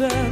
myself.